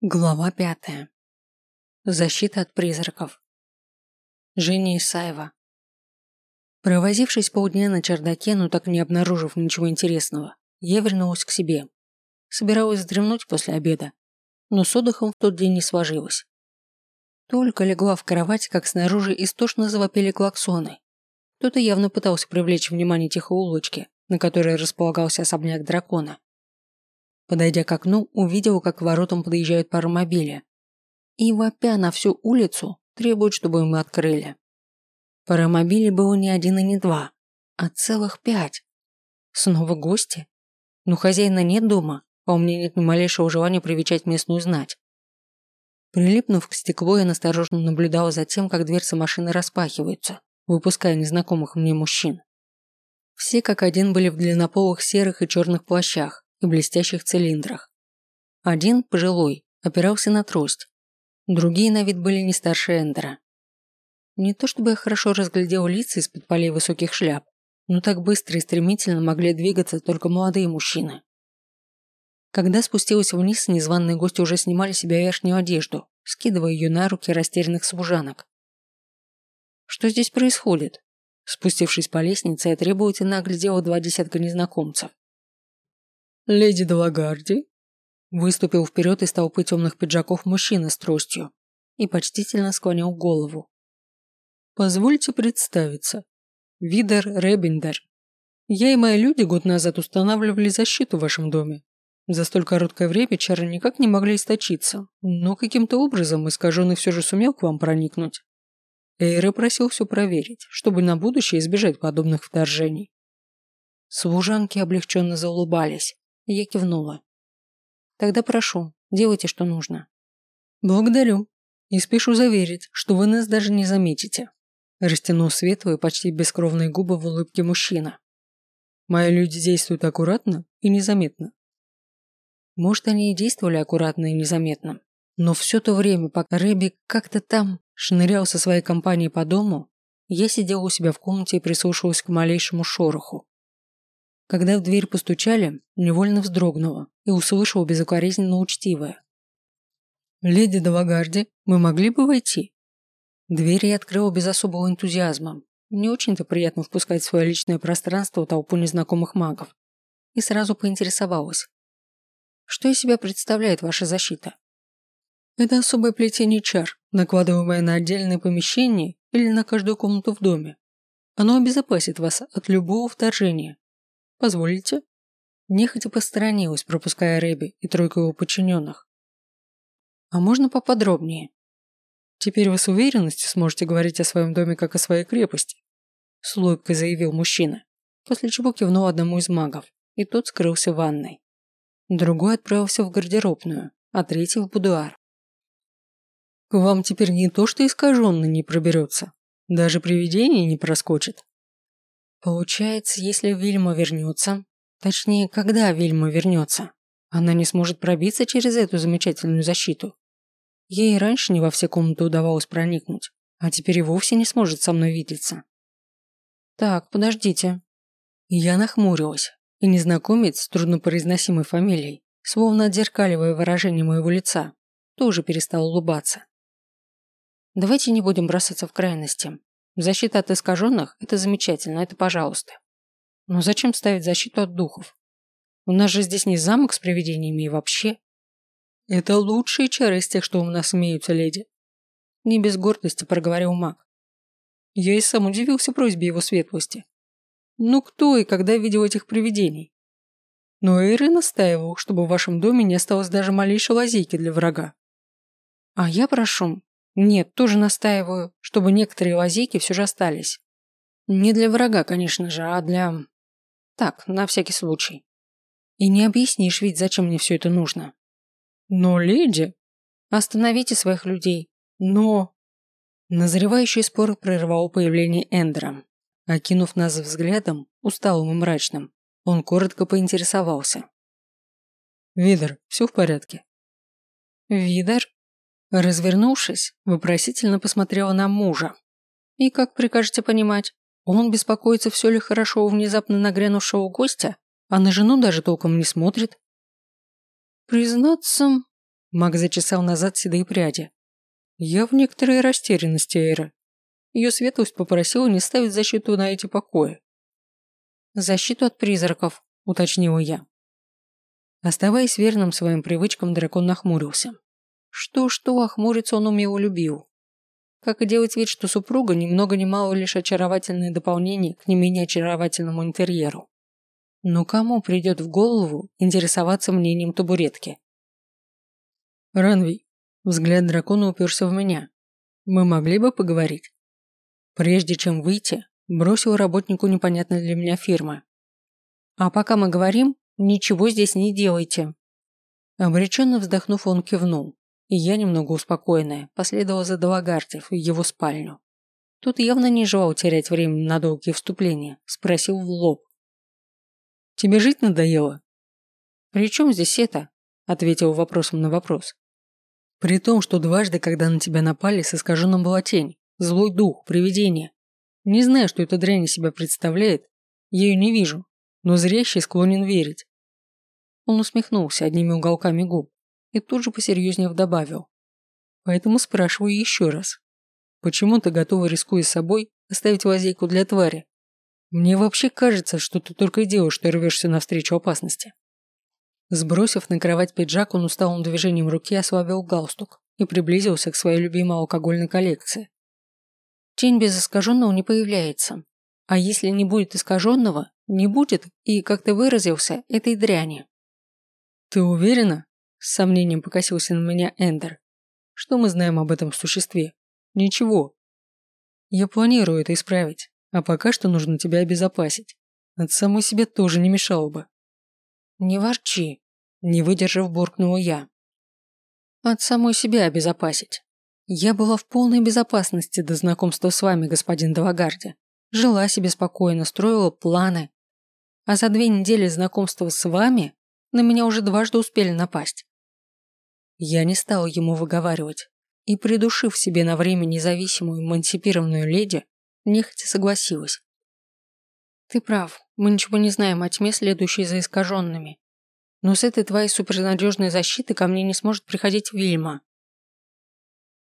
Глава пятая. Защита от призраков. Женя Исаева. Провозившись полдня на чердаке, но так не обнаружив ничего интересного, я вернулась к себе. Собиралась вздремнуть после обеда, но с отдыхом в тот день не сложилось. Только легла в кровать, как снаружи истошно завопили клаксоны. Кто-то явно пытался привлечь внимание тихой улочки, на которой располагался особняк дракона. Подойдя к окну, увидел, как к воротам подъезжают паромобили. И вопя на всю улицу, требуют, чтобы мы открыли. Паромобилей было не один и не два, а целых пять. Снова гости? Ну, хозяина нет дома, а у меня нет ни малейшего желания привечать местную знать. Прилипнув к стеклу, я настороженно наблюдала за тем, как дверцы машины распахиваются, выпуская незнакомых мне мужчин. Все как один были в длиннополых серых и черных плащах, и блестящих цилиндрах. Один, пожилой, опирался на трость. Другие на вид были не старше Эндера. Не то чтобы я хорошо разглядел лица из-под полей высоких шляп, но так быстро и стремительно могли двигаться только молодые мужчины. Когда спустилась вниз, незваные гости уже снимали себе верхнюю одежду, скидывая ее на руки растерянных служанок. Что здесь происходит? Спустившись по лестнице, я требовательно оглядела два десятка незнакомцев. «Леди Далагарди?» Выступил вперед из толпы темных пиджаков мужчина с тростью и почтительно склонил голову. «Позвольте представиться. Видер Ребиндер. Я и мои люди год назад устанавливали защиту в вашем доме. За столь короткое время чары никак не могли источиться, но каким-то образом искаженный все же сумел к вам проникнуть. Эйра просил все проверить, чтобы на будущее избежать подобных вторжений. Служанки облегченно заулыбались. Я кивнула. Тогда прошу, делайте, что нужно. Благодарю. И спешу заверить, что вы нас даже не заметите. Растянул светлые, почти бескровные губы в улыбке мужчина. Мои люди действуют аккуратно и незаметно. Может, они и действовали аккуратно и незаметно. Но все то время, пока Рэби как-то там шнырял со своей компанией по дому, я сидела у себя в комнате и прислушивалась к малейшему шороху. Когда в дверь постучали, невольно вздрогнула и услышала безукоризненно учтивое. «Леди Далагарди, мы могли бы войти?» Дверь я открыла без особого энтузиазма. Не очень-то приятно впускать в свое личное пространство толпу незнакомых магов. И сразу поинтересовалась. Что из себя представляет ваша защита? Это особое плетение чар, накладываемое на отдельное помещение или на каждую комнату в доме. Оно обезопасит вас от любого вторжения, Позволите?» Нехотя посторонилась, пропуская Рэби и тройку его подчиненных. «А можно поподробнее?» «Теперь вы с уверенностью сможете говорить о своем доме как о своей крепости», с улыбкой заявил мужчина, после чего кивнул одному из магов, и тот скрылся в ванной. Другой отправился в гардеробную, а третий в будуар. «К вам теперь не то что искаженный не проберется, даже привидение не проскочит», Получается, если Вильма вернется, точнее, когда Вильма вернется, она не сможет пробиться через эту замечательную защиту. Ей раньше не во все комнаты удавалось проникнуть, а теперь и вовсе не сможет со мной видеться. Так, подождите. Я нахмурилась, и незнакомец с труднопроизносимой фамилией, словно отзеркаливая выражение моего лица, тоже перестал улыбаться. Давайте не будем бросаться в крайности. Защита от искаженных – это замечательно, это пожалуйста. Но зачем ставить защиту от духов? У нас же здесь не замок с привидениями и вообще. Это лучшие чары из тех, что у нас имеются, леди. Не без гордости проговорил маг. Я и сам удивился просьбе его светлости. Ну кто и когда видел этих привидений? Но Эйры настаивал, чтобы в вашем доме не осталось даже малейшей лазейки для врага. А я прошу, нет, тоже настаиваю, чтобы некоторые лазейки все же остались. Не для врага, конечно же, а для... Так, на всякий случай. И не объяснишь ведь, зачем мне все это нужно. Но, леди... Остановите своих людей. Но... Назревающий спор прервал появление Эндера. Окинув нас взглядом, усталым и мрачным, он коротко поинтересовался. «Видер, все в порядке?» «Видер?» Развернувшись, вопросительно посмотрела на мужа. И как прикажете понимать, он беспокоится, все ли хорошо у внезапно нагрянувшего гостя, а на жену даже толком не смотрит. Признаться, Маг зачесал назад седые пряди. Я в некоторой растерянности, Эйра. Ее светлость попросила не ставить защиту на эти покои. «Защиту от призраков», – уточнила я. Оставаясь верным своим привычкам, дракон нахмурился. Что-что, охмуриться он умело любил. Как и делать вид, что супруга ни много ни мало лишь очаровательное дополнение к не менее очаровательному интерьеру. Но кому придет в голову интересоваться мнением табуретки? Ранвей, взгляд дракона уперся в меня. Мы могли бы поговорить? Прежде чем выйти, бросил работнику непонятной для меня фирмы. А пока мы говорим, ничего здесь не делайте. Обреченно вздохнув, он кивнул. И я, немного успокоенная, последовала за Далагарди в его спальню. Тут явно не желал терять время на долгие вступления, спросил в лоб. «Тебе жить надоело?» «При чем здесь это?» ответил вопросом на вопрос. При том, что дважды, когда на тебя напали, с искаженным была тень, злой дух, привидение. Не знаю, что эта дрянь из себя представляет, я ее не вижу, но зрящий склонен верить. Он усмехнулся одними уголками губ и тут же посерьезнее добавил. Поэтому спрашиваю еще раз. Почему ты готова, рискуя собой, оставить лазейку для твари? Мне вообще кажется, что ты только и делаешь, что рвешься навстречу опасности. Сбросив на кровать пиджак, он усталым движением руки ослабил галстук и приблизился к своей любимой алкогольной коллекции. Тень без искаженного не появляется. А если не будет искаженного, не будет и, как ты выразился, этой дряни. Ты уверена? С сомнением покосился на меня Эндер. Что мы знаем об этом существе? Ничего. Я планирую это исправить, а пока что нужно тебя обезопасить. От самой себе тоже не мешало бы. Не ворчи, не выдержав, буркнула я. От самой себя обезопасить. Я была в полной безопасности до знакомства с вами, господин Далагарди. Жила себе спокойно, строила планы. А за две недели знакомства с вами на меня уже дважды успели напасть. Я не стала ему выговаривать и, придушив себе на время независимую эмансипированную леди, нехотя согласилась. Ты прав, мы ничего не знаем о тьме, следующей за искаженными. Но с этой твоей супернадежной защиты ко мне не сможет приходить Вильма.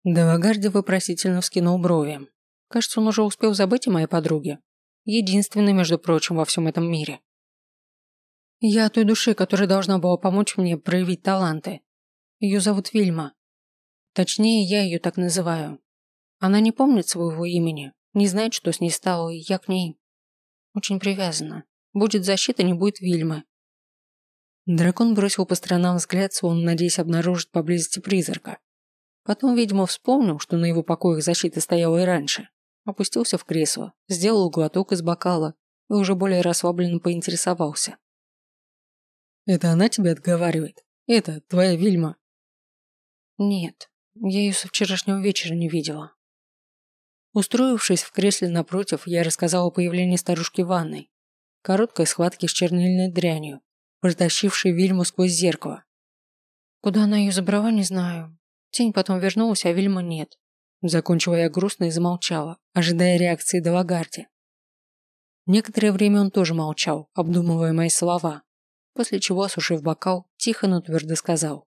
Девагарди вопросительно вскинул брови. Кажется, он уже успел забыть о моей подруге. Единственной, между прочим, во всем этом мире. Я той души, которая должна была помочь мне проявить таланты. Ее зовут Вильма. Точнее, я ее так называю. Она не помнит своего имени, не знает, что с ней стало, и я к ней очень привязана. Будет защита, не будет Вильмы. Дракон бросил по сторонам взгляд, словно надеясь обнаружить поблизости призрака. Потом, видимо, вспомнил, что на его покоях защита стояла и раньше. Опустился в кресло, сделал глоток из бокала и уже более расслабленно поинтересовался. «Это она тебя отговаривает? Это твоя Вильма?» Нет, я ее со вчерашнего вечера не видела. Устроившись в кресле напротив, я рассказал о появлении старушки в ванной. Короткой схватке с чернильной дрянью, протащившей Вильму сквозь зеркало. Куда она ее забрала, не знаю. Тень потом вернулась, а Вильма нет. Закончила я грустно и замолчала, ожидая реакции Делагарди. Некоторое время он тоже молчал, обдумывая мои слова, после чего, осушив бокал, тихо, но твердо сказал.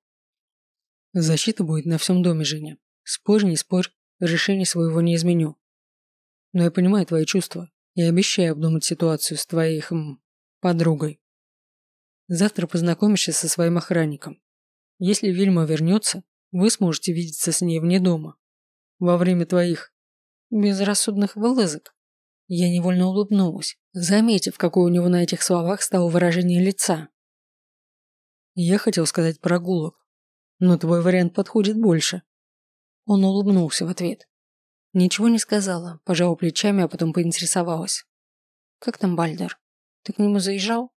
Защита будет на всем доме, Женя. Спорь, не спорь, решение своего не изменю. Но я понимаю твои чувства и обещаю обдумать ситуацию с твоей, хм, подругой. Завтра познакомишься со своим охранником. Если Вильма вернется, вы сможете видеться с ней вне дома. Во время твоих безрассудных вылазок. Я невольно улыбнулась, заметив, какое у него на этих словах стало выражение лица. Я хотел сказать прогулок, но твой вариант подходит больше. Он улыбнулся в ответ. Ничего не сказала, пожала плечами, а потом поинтересовалась. «Как там Бальдер? Ты к нему заезжал?»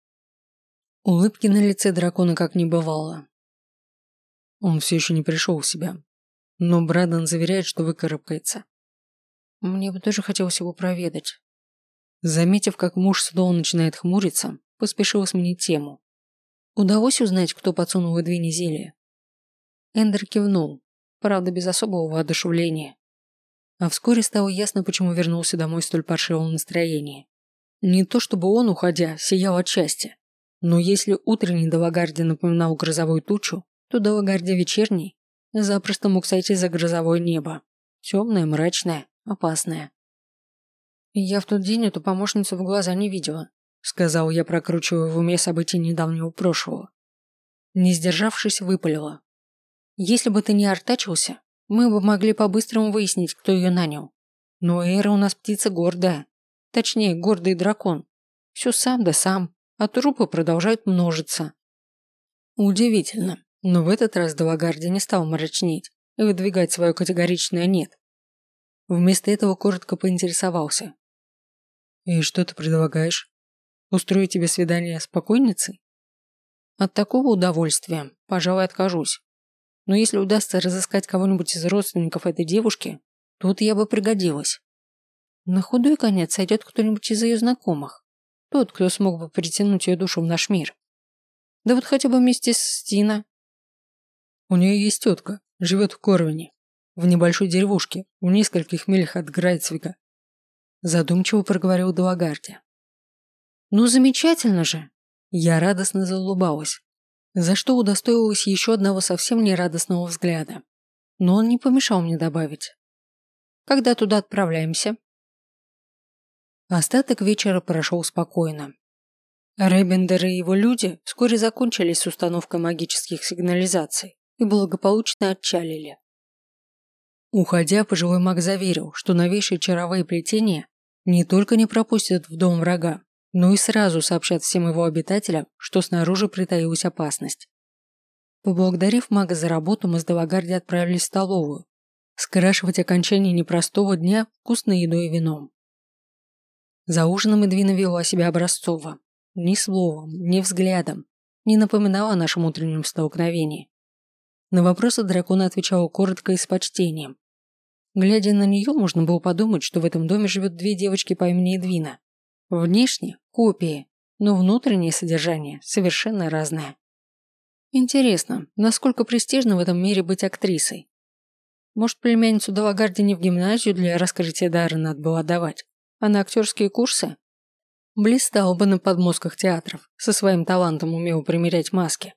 Улыбки на лице дракона как не бывало. Он все еще не пришел в себя. Но Брадан заверяет, что выкарабкается. Мне бы тоже хотелось его проведать. Заметив, как муж снова начинает хмуриться, поспешила сменить тему. Удалось узнать, кто подсунул Эдвине зелье? Эндер кивнул, правда без особого воодушевления. А вскоре стало ясно, почему вернулся домой в столь паршивом настроении. Не то чтобы он, уходя, сиял от счастья, но если утренний Далагарди напоминал грозовую тучу, то Далагарди вечерний запросто мог сойти за грозовое небо. Темное, мрачное, опасное. Я в тот день эту помощницу в глаза не видела, сказал я, прокручивая в уме события недавнего прошлого. Не сдержавшись, выпалила. Если бы ты не артачился, мы бы могли по-быстрому выяснить, кто ее нанял. Но Эра у нас птица гордая. Точнее, гордый дракон. Все сам да сам, а трупы продолжают множиться. Удивительно, но в этот раз Далагарди не стал мрачнеть и выдвигать свое категоричное «нет». Вместо этого коротко поинтересовался. «И что ты предлагаешь? Устроить тебе свидание с покойницей?» От такого удовольствия, пожалуй, откажусь. Но если удастся разыскать кого-нибудь из родственников этой девушки, тут я бы пригодилась. На худой конец сойдет кто-нибудь из ее знакомых. Тот, кто смог бы притянуть ее душу в наш мир. Да вот хотя бы вместе с Стина. У нее есть тетка, живет в Корвине, в небольшой деревушке, в нескольких милях от Грайцвига. Задумчиво проговорил Далагарди. Ну замечательно же. Я радостно заулыбалась за что удостоилась еще одного совсем нерадостного взгляда. Но он не помешал мне добавить. «Когда туда отправляемся?» Остаток вечера прошел спокойно. Ребендер и его люди вскоре закончили с установкой магических сигнализаций и благополучно отчалили. Уходя, пожилой маг заверил, что новейшие чаровые плетения не только не пропустят в дом врага, но и сразу сообщат всем его обитателям, что снаружи притаилась опасность. Поблагодарив мага за работу, мы с Далагарди отправились в столовую, скрашивать окончание непростого дня вкусной едой и вином. За ужином Эдвина вела себя образцово. Ни словом, ни взглядом. Не напоминала о нашем утреннем столкновении. На вопросы дракона отвечала коротко и с почтением. Глядя на нее, можно было подумать, что в этом доме живет две девочки по имени Эдвина. Внешне – копии, но внутреннее содержание совершенно разное. Интересно, насколько престижно в этом мире быть актрисой? Может, племянницу Далагарди не в гимназию для раскрытия дара надо было отдавать, а на актерские курсы? Блистал бы на подмозгах театров, со своим талантом умел примерять маски.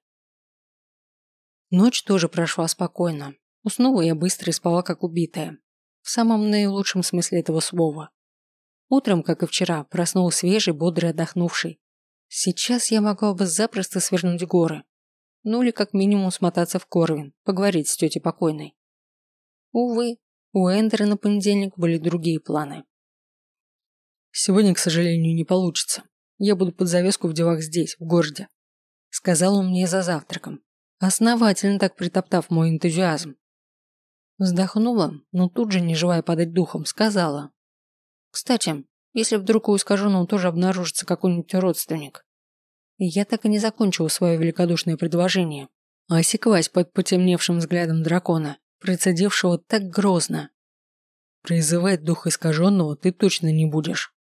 Ночь тоже прошла спокойно. Уснула я быстро и спала как убитая. В самом наилучшем смысле этого слова. Утром, как и вчера, проснулся свежий, бодрый, отдохнувший. Сейчас я могла бы запросто свернуть горы. Ну или как минимум смотаться в Корвин, поговорить с тетей покойной. Увы, у Эндера на понедельник были другие планы. «Сегодня, к сожалению, не получится. Я буду под завеску в делах здесь, в городе», сказал он мне за завтраком, основательно так притоптав мой энтузиазм. Вздохнула, но тут же, не желая падать духом, сказала. Кстати, если вдруг у искаженного тоже обнаружится какой-нибудь родственник. Я так и не закончила свое великодушное предложение, а осеклась под потемневшим взглядом дракона, процедившего так грозно. Призывать дух искаженного ты точно не будешь.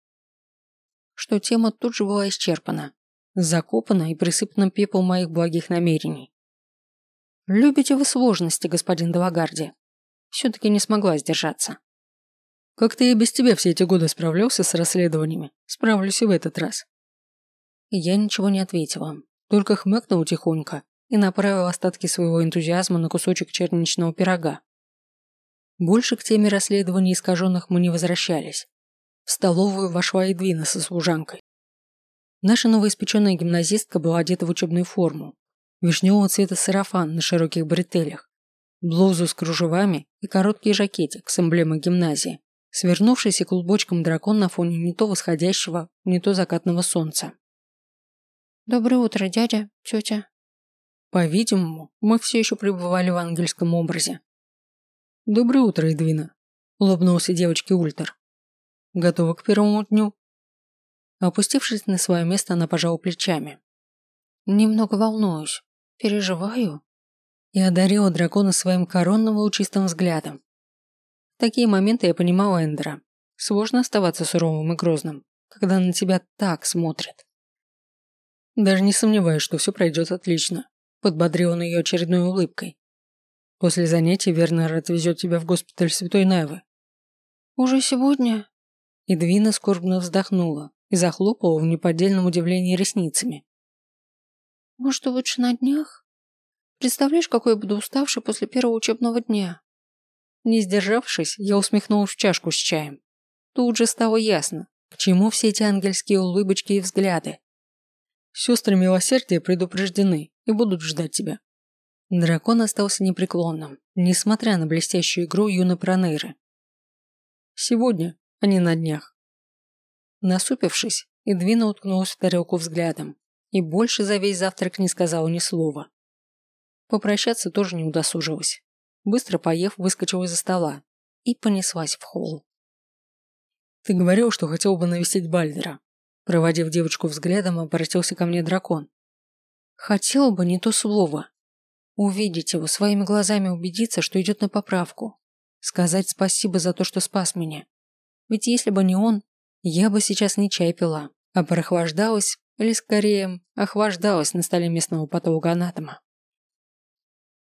Что тема тут же была исчерпана, закопана и присыпана пеплом моих благих намерений. Любите вы сложности, господин Далагарди. Все-таки не смогла сдержаться. Как ты и без тебя все эти годы справлялся с расследованиями, справлюсь и в этот раз. Я ничего не ответила, только хмыкнул тихонько и направил остатки своего энтузиазма на кусочек черничного пирога. Больше к теме расследований искаженных мы не возвращались. В столовую вошла Эдвина со служанкой. Наша новоиспеченная гимназистка была одета в учебную форму. Вишневого цвета сарафан на широких бретелях, блузу с кружевами и короткий жакетик с эмблемой гимназии свернувшийся клубочком дракон на фоне не то восходящего, не то закатного солнца. «Доброе утро, дядя, тетя». По-видимому, мы все еще пребывали в ангельском образе. «Доброе утро, Эдвина», – улыбнулся девочке Ультер. «Готова к первому дню?» Опустившись на свое место, она пожала плечами. «Немного волнуюсь, переживаю». И одарила дракона своим коронным лучистым взглядом, в такие моменты я понимала Эндера. Сложно оставаться суровым и грозным, когда на тебя так смотрят. Даже не сомневаюсь, что все пройдет отлично, подбодрил он ее очередной улыбкой. После занятий Вернер отвезет тебя в госпиталь Святой Навы. Уже сегодня? Эдвина скорбно вздохнула и захлопала в неподдельном удивлении ресницами. Может, лучше на днях? Представляешь, какой я буду уставший после первого учебного дня?» Не сдержавшись, я усмехнулась в чашку с чаем. Тут же стало ясно, к чему все эти ангельские улыбочки и взгляды. Сестры милосердия предупреждены и будут ждать тебя. Дракон остался непреклонным, несмотря на блестящую игру юной Пронейры. Сегодня, а не на днях. Насупившись, Эдвина уткнулась в тарелку взглядом и больше за весь завтрак не сказала ни слова. Попрощаться тоже не удосужилась быстро поев, выскочила из-за стола и понеслась в холл. «Ты говорил, что хотел бы навестить Бальдера». Проводив девочку взглядом, обратился ко мне дракон. «Хотел бы не то слово. Увидеть его, своими глазами убедиться, что идет на поправку. Сказать спасибо за то, что спас меня. Ведь если бы не он, я бы сейчас не чай пила, а прохлаждалась, или скорее, охлаждалась на столе местного патологоанатома.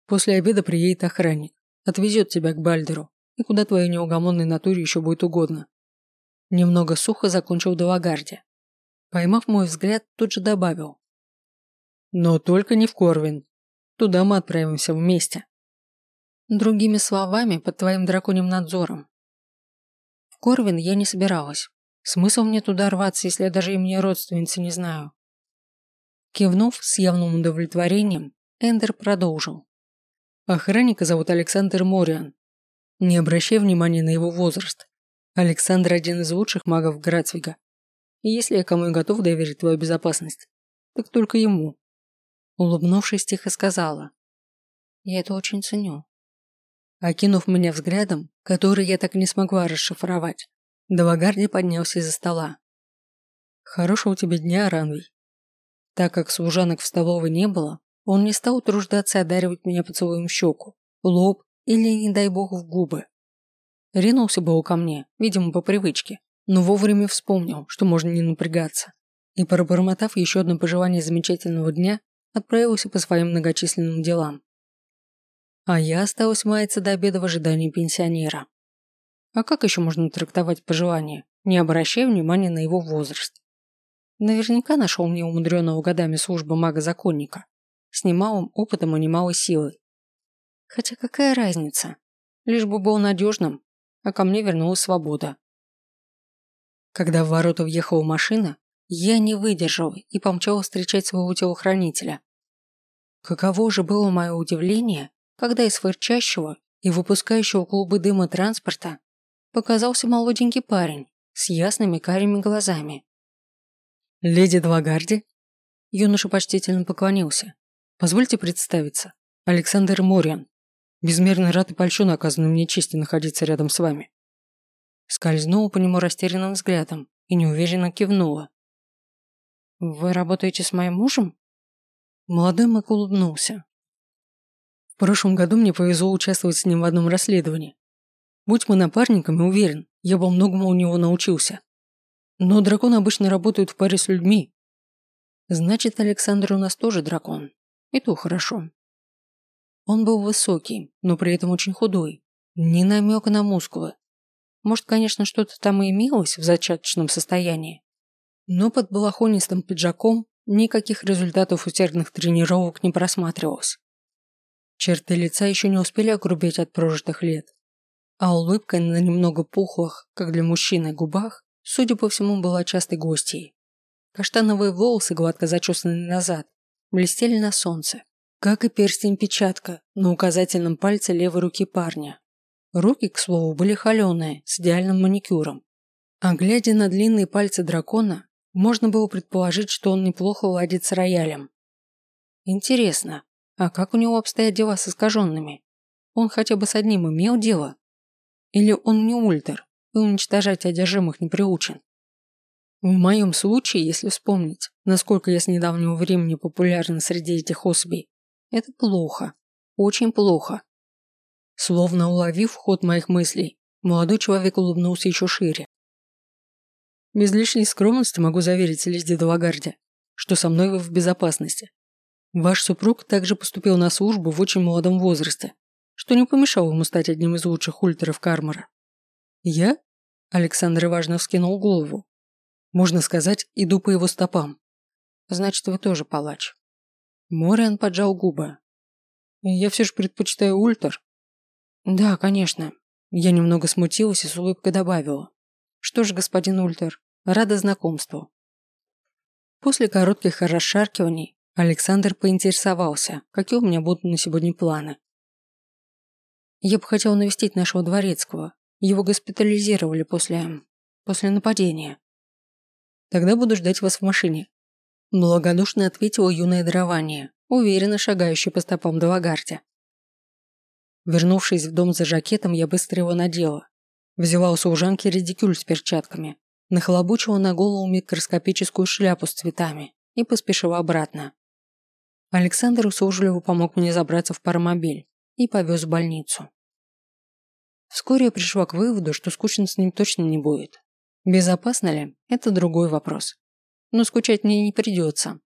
После обеда приедет охранник, отвезет тебя к Бальдеру, и куда твоей неугомонной натуре еще будет угодно. Немного сухо закончил Далагарди. Поймав мой взгляд, тут же добавил. Но только не в Корвин. Туда мы отправимся вместе. Другими словами, под твоим драконьим надзором. В Корвин я не собиралась. Смысл мне туда рваться, если я даже имени родственницы не знаю. Кивнув с явным удовлетворением, Эндер продолжил. Охранника зовут Александр Мориан. Не обращай внимания на его возраст. Александр один из лучших магов Грацвига. И если я кому и готов доверить твою безопасность, так только ему. Улыбнувшись, тихо сказала. Я это очень ценю. Окинув меня взглядом, который я так и не смогла расшифровать, Далагарди поднялся из-за стола. Хорошего тебе дня, Ранвий. Так как служанок в столовой не было, он не стал утруждаться одаривать меня поцелуем в щеку, лоб или, не дай бог, в губы. Ринулся был ко мне, видимо, по привычке, но вовремя вспомнил, что можно не напрягаться. И, пробормотав еще одно пожелание замечательного дня, отправился по своим многочисленным делам. А я осталась маяться до обеда в ожидании пенсионера. А как еще можно трактовать пожелание, не обращая внимания на его возраст? Наверняка нашел мне умудренного годами службы мага-законника с немалым опытом и немалой силой. Хотя какая разница? Лишь бы был надежным, а ко мне вернулась свобода. Когда в ворота въехала машина, я не выдержал и помчал встречать своего телохранителя. Каково же было мое удивление, когда из фырчащего и выпускающего клубы дыма транспорта показался молоденький парень с ясными карими глазами. «Леди Двагарди?» Юноша почтительно поклонился. Позвольте представиться. Александр Мориан. Безмерно рад и польщен оказанной мне чести находиться рядом с вами. Скользнула по нему растерянным взглядом и неуверенно кивнула. «Вы работаете с моим мужем?» Молодой Мак улыбнулся. В прошлом году мне повезло участвовать с ним в одном расследовании. Будь мы напарниками, уверен, я бы многому у него научился. Но драконы обычно работают в паре с людьми. Значит, Александр у нас тоже дракон. И то хорошо. Он был высокий, но при этом очень худой. Ни намека на мускулы. Может, конечно, что-то там и имелось в зачаточном состоянии. Но под балахонистым пиджаком никаких результатов усердных тренировок не просматривалось. Черты лица еще не успели огрубеть от прожитых лет, а улыбка на немного пухлых, как для мужчины, губах, судя по всему, была частой гостьей. Каштановые волосы, гладко зачесанные назад, блестели на солнце, как и перстень-печатка на указательном пальце левой руки парня. Руки, к слову, были холеные, с идеальным маникюром. А глядя на длинные пальцы дракона, можно было предположить, что он неплохо ладит с роялем. Интересно, а как у него обстоят дела с искаженными? Он хотя бы с одним имел дело? Или он не ультер и уничтожать одержимых не приучен? В моем случае, если вспомнить, насколько я с недавнего времени популярна среди этих особей, это плохо. Очень плохо. Словно уловив ход моих мыслей, молодой человек улыбнулся еще шире. Без лишней скромности могу заверить леди Далагарде, что со мной вы в безопасности. Ваш супруг также поступил на службу в очень молодом возрасте, что не помешало ему стать одним из лучших ультеров Кармара. Я? Александр важно вскинул голову. Можно сказать, иду по его стопам. Значит, вы тоже палач. Мориан поджал губы. Я все же предпочитаю ультр. Да, конечно. Я немного смутилась и с улыбкой добавила. Что ж, господин Ультер, рада знакомству. После коротких расшаркиваний Александр поинтересовался, какие у меня будут на сегодня планы. Я бы хотел навестить нашего дворецкого. Его госпитализировали после... после нападения. Тогда буду ждать вас в машине. Благодушно ответила юное дарование, уверенно шагающее по стопам Далагарде. Вернувшись в дом за жакетом, я быстро его надела. Взяла у служанки редикюль с перчатками, нахлобучила на голову микроскопическую шляпу с цветами и поспешила обратно. Александр услужливо помог мне забраться в паромобиль и повез в больницу. Вскоре я пришла к выводу, что скучно с ним точно не будет. Безопасно ли – это другой вопрос. Но скучать мне не придется.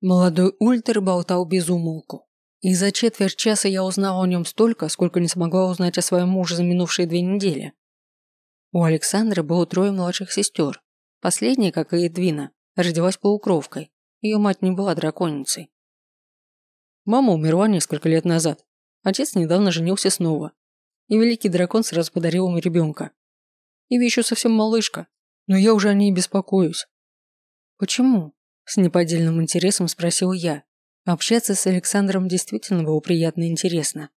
Молодой ультер болтал без умолку. И за четверть часа я узнала о нем столько, сколько не смогла узнать о своем муже за минувшие две недели. У Александра было трое младших сестер. Последняя, как и Эдвина, родилась полукровкой. Ее мать не была драконицей. Мама умерла несколько лет назад. Отец недавно женился снова. И великий дракон сразу подарил ему ребенка. Иви еще совсем малышка, но я уже о ней беспокоюсь. Почему? С неподдельным интересом спросил я. Общаться с Александром действительно было приятно и интересно.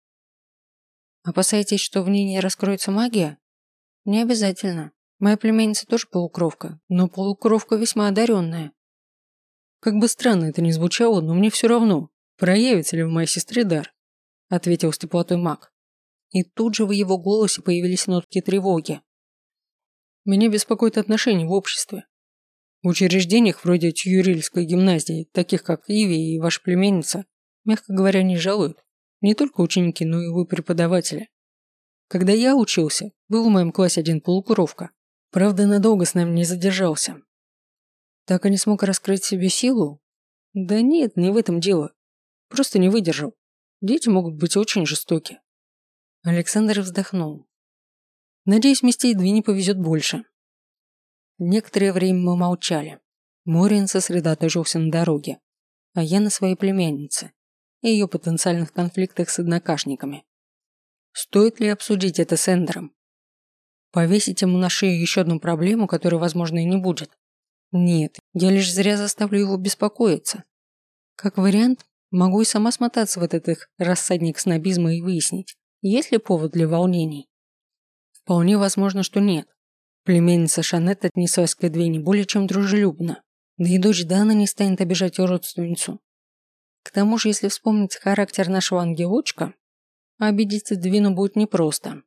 Опасаетесь, что в ней не раскроется магия? Не обязательно. Моя племянница тоже полукровка, но полукровка весьма одаренная. Как бы странно это ни звучало, но мне все равно, проявится ли в моей сестре дар, ответил с теплотой маг. И тут же в его голосе появились нотки тревоги. Меня беспокоит отношения в обществе. В учреждениях вроде Тьюрильской гимназии, таких как Иви и ваша племенница, мягко говоря, не жалуют. Не только ученики, но и вы преподаватели. Когда я учился, был в моем классе один полукровка. Правда, надолго с нами не задержался. Так и не смог раскрыть себе силу? Да нет, не в этом дело. Просто не выдержал. Дети могут быть очень жестоки. Александр вздохнул. Надеюсь, вместе едва не повезет больше. Некоторое время мы молчали. Морин сосредоточился на дороге, а я на своей племяннице и ее потенциальных конфликтах с однокашниками. Стоит ли обсудить это с Эндером? Повесить ему на шею еще одну проблему, которой, возможно, и не будет? Нет, я лишь зря заставлю его беспокоиться. Как вариант, могу и сама смотаться в этот их рассадник снобизма и выяснить, есть ли повод для волнений. Вполне возможно, что нет. Племянница Шанет отнеслась к Эдвине более чем дружелюбно. Да и дочь Дана не станет обижать ее родственницу. К тому же, если вспомнить характер нашего ангелочка, обидеть Эдвину будет непросто.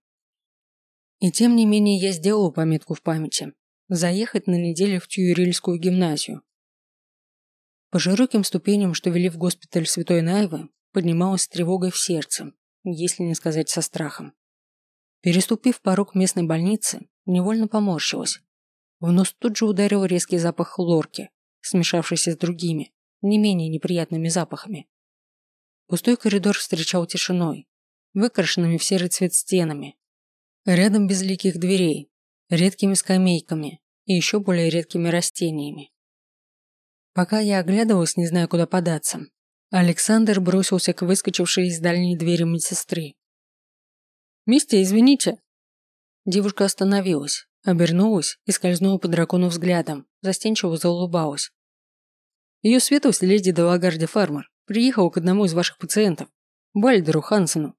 И тем не менее я сделал пометку в памяти. Заехать на неделю в Тюрильскую гимназию. По широким ступеням, что вели в госпиталь Святой Найвы, поднималась тревогой в сердце, если не сказать со страхом. Переступив порог местной больницы, невольно поморщилась. В нос тут же ударил резкий запах хлорки, смешавшийся с другими, не менее неприятными запахами. Пустой коридор встречал тишиной, выкрашенными в серый цвет стенами. Рядом безликих дверей, редкими скамейками и еще более редкими растениями. Пока я оглядывалась, не зная, куда податься, Александр бросился к выскочившей из дальней двери медсестры. «Мистер, извините!» Девушка остановилась, обернулась и скользнула по дракону взглядом, застенчиво заулыбалась. Ее светлость леди Делагарди Фармер приехала к одному из ваших пациентов, Бальдеру Хансену.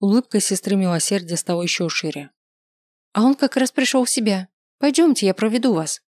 Улыбка сестры милосердия стала еще шире. А он как раз пришел в себя. Пойдемте, я проведу вас.